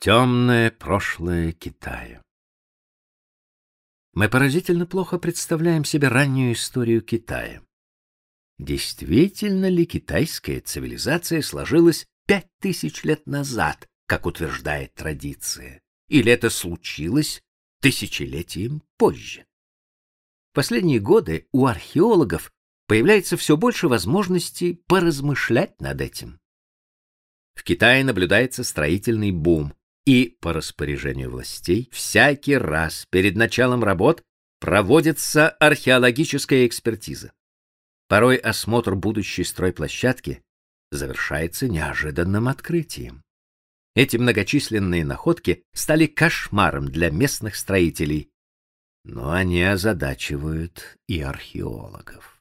Темное прошлое Китая. Мы поразительно плохо представляем себе раннюю историю Китая. Действительно ли китайская цивилизация сложилась пять тысяч лет назад, как утверждает традиция, или это случилось тысячелетием позже? В последние годы у археологов появляется все больше возможностей поразмышлять над этим. В Китае наблюдается строительный бум, и по распоряжению властей всякий раз перед началом работ проводится археологическая экспертиза. Порой осмотр будущей стройплощадки завершается неожиданным открытием. Эти многочисленные находки стали кошмаром для местных строителей, но они озадачивают и археологов.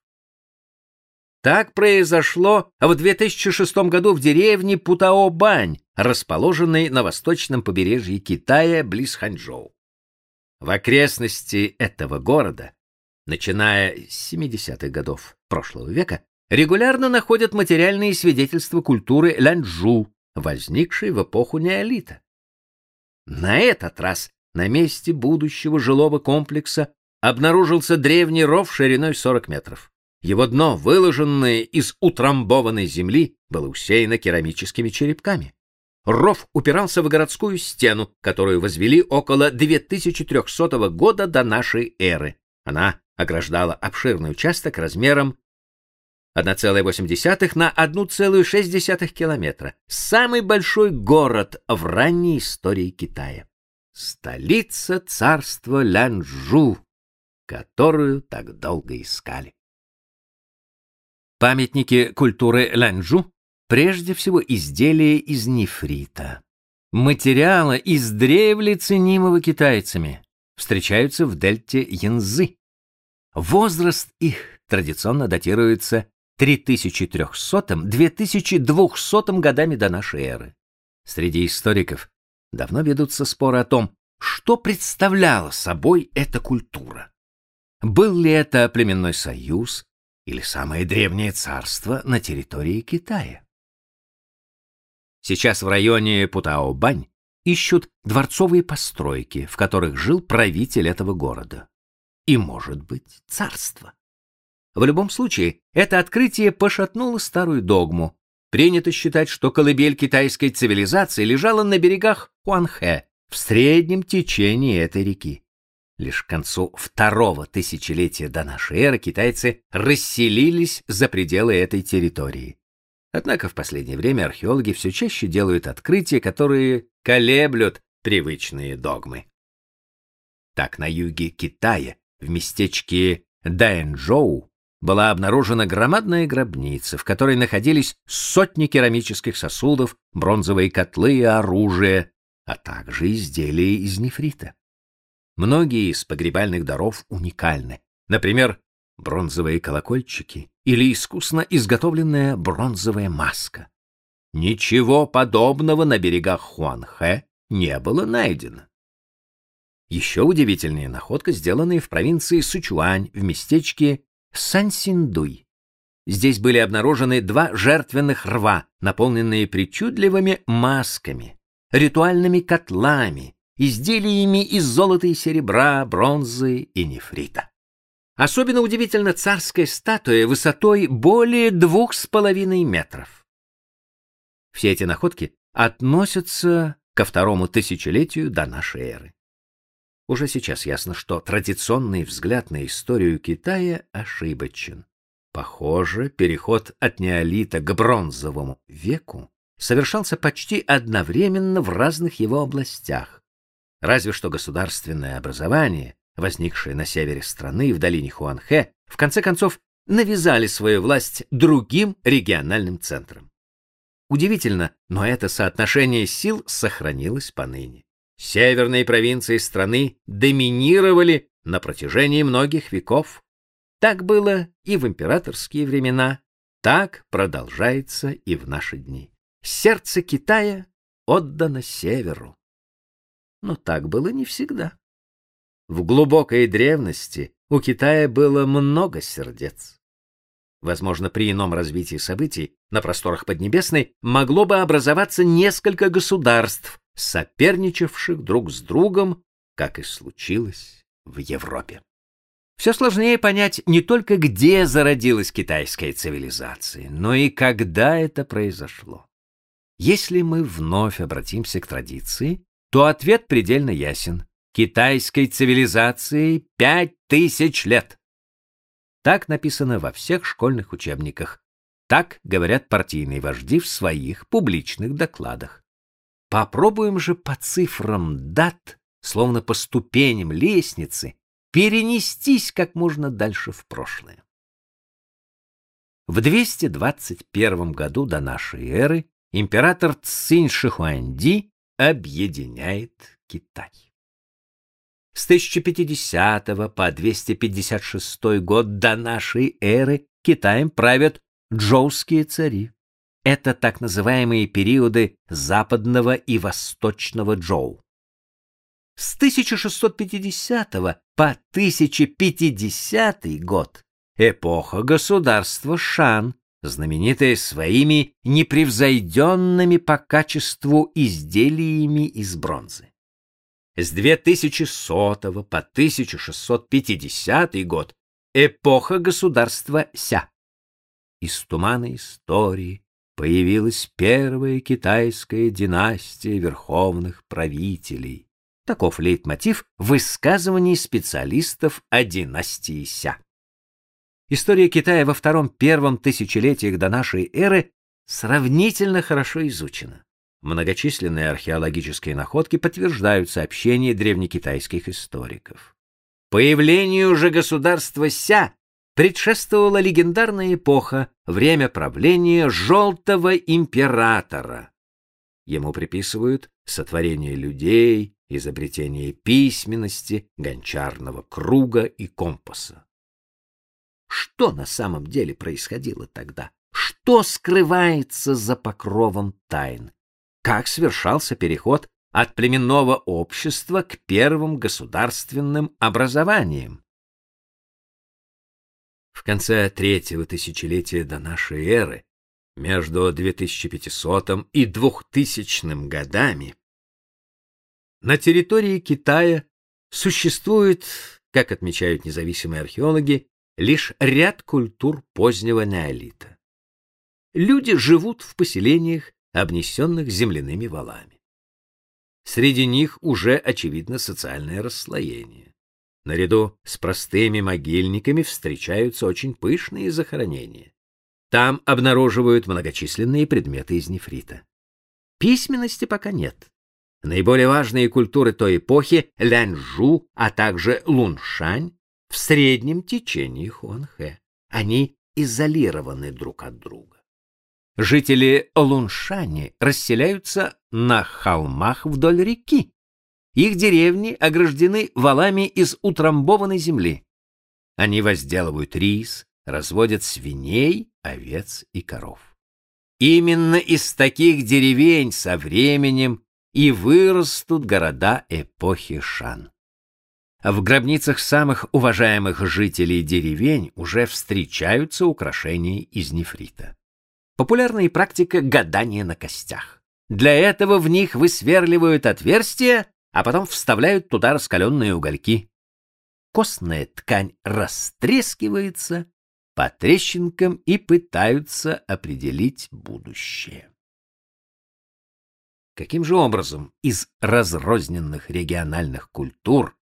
Так произошло в 2006 году в деревне Путаобань, расположенной на восточном побережье Китая близ Ханчжоу. В окрестности этого города, начиная с 70-х годов прошлого века, регулярно находят материальные свидетельства культуры Лянчжу, возникшей в эпоху неолита. На этот раз на месте будущего жилого комплекса обнаружился древний ров шириной 40 метров. Его дно, выложенное из утрамбованной земли, было усеяно керамическими черепками. Ров упирался в городскую стену, которую возвели около 2300 года до нашей эры. Она ограждала обширный участок размером 1,8 на 1,6 километра. Самый большой город в ранней истории Китая. Столица царства Лянчжу, которую так долго искали. Памятники культуры Ланчжу прежде всего изделия из нефрита. Материалы издревле ценимого китайцами встречаются в дельте Янзы. Возраст их традиционно датируется 3300-2200 годами до нашей эры. Среди историков давно ведутся споры о том, что представляла собой эта культура. Был ли это племенной союз, или самое древнее царство на территории Китая. Сейчас в районе Путаобань ищут дворцовые постройки, в которых жил правитель этого города. И, может быть, царство. В любом случае, это открытие пошатнуло старую догму. Принято считать, что колыбель китайской цивилизации лежала на берегах Хуанхэ, в среднем течении этой реки. Лишь к концу второго тысячелетия до нашей эры китайцы расселились за пределы этой территории. Однако в последнее время археологи все чаще делают открытия, которые колеблют привычные догмы. Так на юге Китая, в местечке Дэнчжоу, была обнаружена громадная гробница, в которой находились сотни керамических сосудов, бронзовые котлы и оружие, а также изделия из нефрита. Многие из погребальных даров уникальны. Например, бронзовые колокольчики или искусно изготовленная бронзовая маска. Ничего подобного на берегах Хуанхэ не было найдено. Еще удивительнее находка, сделанная в провинции Сычуань в местечке Сансиндуй. Здесь были обнаружены два жертвенных рва, наполненные причудливыми масками, ритуальными котлами, изделиями из золота и серебра, бронзы и нефрита. Особенно удивительна царская статуя высотой более двух с половиной метров. Все эти находки относятся ко второму тысячелетию до нашей эры. Уже сейчас ясно, что традиционный взгляд на историю Китая ошибочен. Похоже, переход от неолита к бронзовому веку совершался почти одновременно в разных его областях, Разве что государственное образование, возникшее на севере страны в долине Хуанхэ, в конце концов навязали свою власть другим региональным центрам. Удивительно, но это соотношение сил сохранилось поныне. Северные провинции страны доминировали на протяжении многих веков. Так было и в императорские времена, так продолжается и в наши дни. Сердце Китая отдано северу. Но так было не всегда. В глубокой древности у Китая было много сердец. Возможно, при ином развитии событий на просторах Поднебесной могло бы образоваться несколько государств, соперничавших друг с другом, как и случилось в Европе. Все сложнее понять не только где зародилась китайская цивилизация, но и когда это произошло. Если мы вновь обратимся к традиции, то ответ предельно ясен. Китайской цивилизации пять тысяч лет. Так написано во всех школьных учебниках. Так говорят партийные вожди в своих публичных докладах. Попробуем же по цифрам дат, словно по ступеням лестницы, перенестись как можно дальше в прошлое. В 221 году до нашей эры император Цинь Шихуанди объединяет Китай. С 1050 по 256 год до нашей эры Китаем правят джоуские цари. Это так называемые периоды западного и восточного Джоу. С 1650 по 1050 год эпоха государства Шан, знаменитая своими непревзойденными по качеству изделиями из бронзы. С 2100 по 1650 год эпоха государства Ся. Из тумана истории появилась первая китайская династия верховных правителей, Таков лейтмотив высказываний специалистов о династии Ся. История Китая во втором-первом тысячелетиях до нашей эры сравнительно хорошо изучена. Многочисленные археологические находки подтверждают сообщения древнекитайских историков. Появлению же государства Ся предшествовала легендарная эпоха, время правления Желтого императора. Ему приписывают сотворение людей, изобретение письменности, гончарного круга и компаса. Что на самом деле происходило тогда? Что скрывается за покровом тайн? Как совершался переход от племенного общества к первым государственным образованиям? В конце третьего тысячелетия до нашей эры, между 2500 и 2000 годами, на территории Китая существует, как отмечают независимые археологи, лишь ряд культур позднего неолита. Люди живут в поселениях, обнесенных земляными валами. Среди них уже очевидно социальное расслоение. Наряду с простыми могильниками встречаются очень пышные захоронения. Там обнаруживают многочисленные предметы из нефрита. Письменности пока нет. Наиболее важные культуры той эпохи — Ляньжу, а также Луншань — в среднем течении Хуанхэ. Они изолированы друг от друга. Жители Луншани расселяются на холмах вдоль реки. Их деревни ограждены валами из утрамбованной земли. Они возделывают рис, разводят свиней, овец и коров. Именно из таких деревень со временем и вырастут города эпохи Шан. В гробницах самых уважаемых жителей деревень уже встречаются украшения из нефрита. Популярная практика гадания на костях. Для этого в них высверливают отверстия, а потом вставляют туда раскаленные угольки. Костная ткань растрескивается по трещинкам и пытаются определить будущее. Каким же образом из разрозненных региональных культур,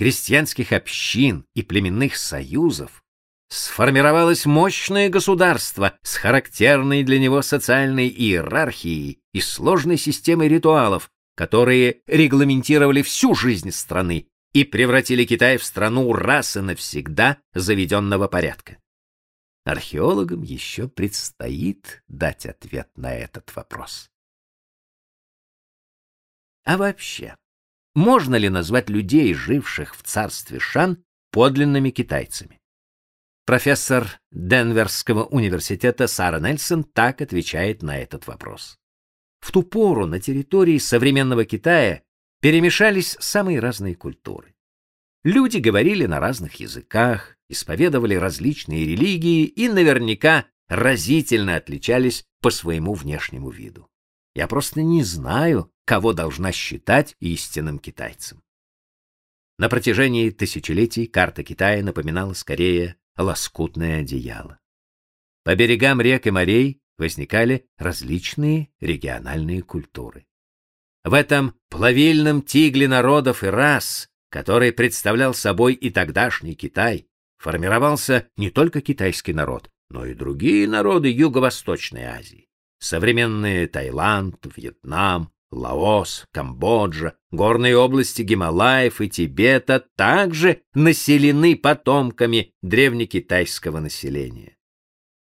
крестьянских общин и племенных союзов сформировалось мощное государство с характерной для него социальной иерархией и сложной системой ритуалов, которые регламентировали всю жизнь страны и превратили Китай в страну раз и навсегда заведенного порядка. Археологам еще предстоит дать ответ на этот вопрос. А вообще, можно ли назвать людей, живших в царстве Шан, подлинными китайцами? Профессор Денверского университета Сара Нельсон так отвечает на этот вопрос. В ту пору на территории современного Китая перемешались самые разные культуры. Люди говорили на разных языках, исповедовали различные религии и наверняка разительно отличались по своему внешнему виду. Я просто не знаю, кого должна считать истинным китайцем. На протяжении тысячелетий карта Китая напоминала скорее лоскутное одеяло. По берегам рек и морей возникали различные региональные культуры. В этом плавильном тигле народов и рас, который представлял собой и тогдашний Китай, формировался не только китайский народ, но и другие народы Юго-Восточной Азии. Современные Таиланд, Вьетнам, Лаос, Камбоджа, горные области Гималаев и Тибета также населены потомками древнекитайского населения.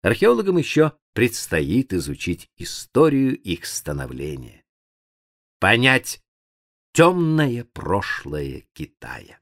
Археологам еще предстоит изучить историю их становления понять темное прошлое Китая.